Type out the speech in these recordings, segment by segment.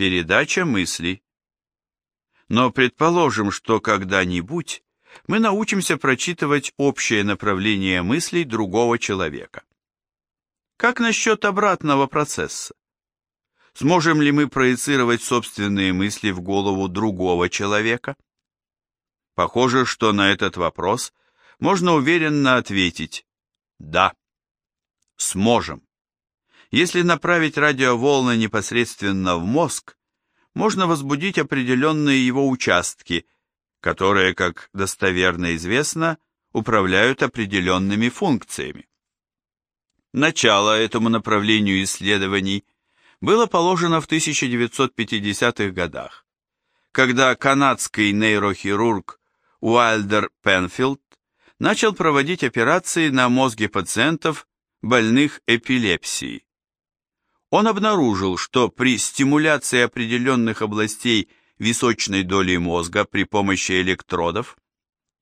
Передача мыслей. Но предположим, что когда-нибудь мы научимся прочитывать общее направление мыслей другого человека. Как насчет обратного процесса? Сможем ли мы проецировать собственные мысли в голову другого человека? Похоже, что на этот вопрос можно уверенно ответить «да». Сможем. Если направить радиоволны непосредственно в мозг, можно возбудить определенные его участки, которые, как достоверно известно, управляют определенными функциями. Начало этому направлению исследований было положено в 1950-х годах, когда канадский нейрохирург Уайлдер Пенфилд начал проводить операции на мозге пациентов, больных эпилепсией. Он обнаружил, что при стимуляции определенных областей височной доли мозга при помощи электродов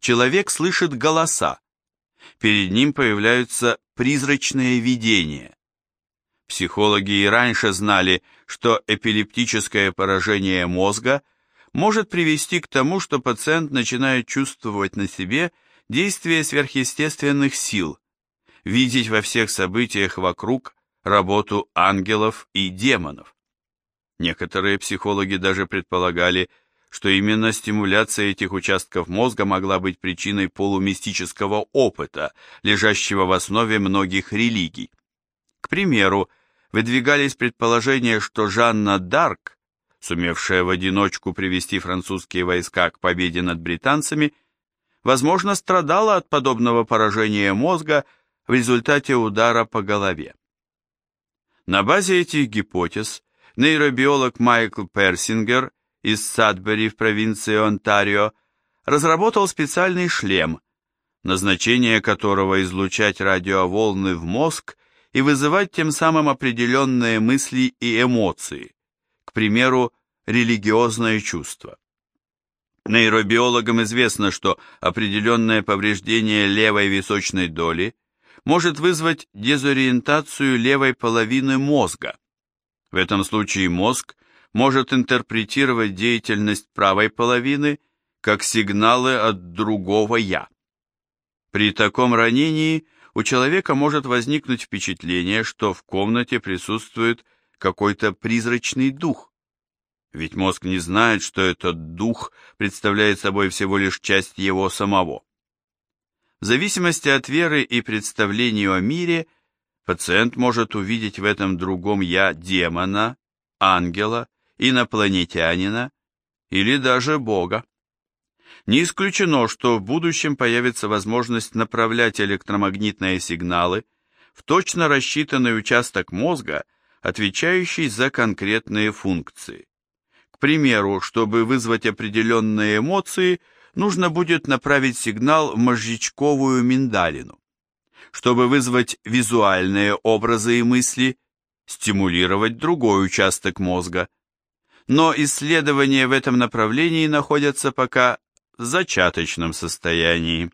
человек слышит голоса. Перед ним появляются призрачные видения. Психологи и раньше знали, что эпилептическое поражение мозга может привести к тому, что пациент начинает чувствовать на себе действие сверхъестественных сил, видеть во всех событиях вокруг работу ангелов и демонов. Некоторые психологи даже предполагали, что именно стимуляция этих участков мозга могла быть причиной полумистического опыта, лежащего в основе многих религий. К примеру, выдвигались предположения, что Жанна Дарк, сумевшая в одиночку привести французские войска к победе над британцами, возможно, страдала от подобного поражения мозга в результате удара по голове. На базе этих гипотез нейробиолог Майкл Персингер из Садбери в провинции Онтарио разработал специальный шлем, назначение которого излучать радиоволны в мозг и вызывать тем самым определенные мысли и эмоции, к примеру, религиозное чувство. Нейробиологам известно, что определенное повреждение левой височной доли – может вызвать дезориентацию левой половины мозга. В этом случае мозг может интерпретировать деятельность правой половины как сигналы от другого «я». При таком ранении у человека может возникнуть впечатление, что в комнате присутствует какой-то призрачный дух. Ведь мозг не знает, что этот дух представляет собой всего лишь часть его самого. В зависимости от веры и представлений о мире, пациент может увидеть в этом другом «я» демона, ангела, инопланетянина или даже Бога. Не исключено, что в будущем появится возможность направлять электромагнитные сигналы в точно рассчитанный участок мозга, отвечающий за конкретные функции. К примеру, чтобы вызвать определенные эмоции – нужно будет направить сигнал в мозжечковую миндалину. Чтобы вызвать визуальные образы и мысли, стимулировать другой участок мозга. Но исследования в этом направлении находятся пока в зачаточном состоянии.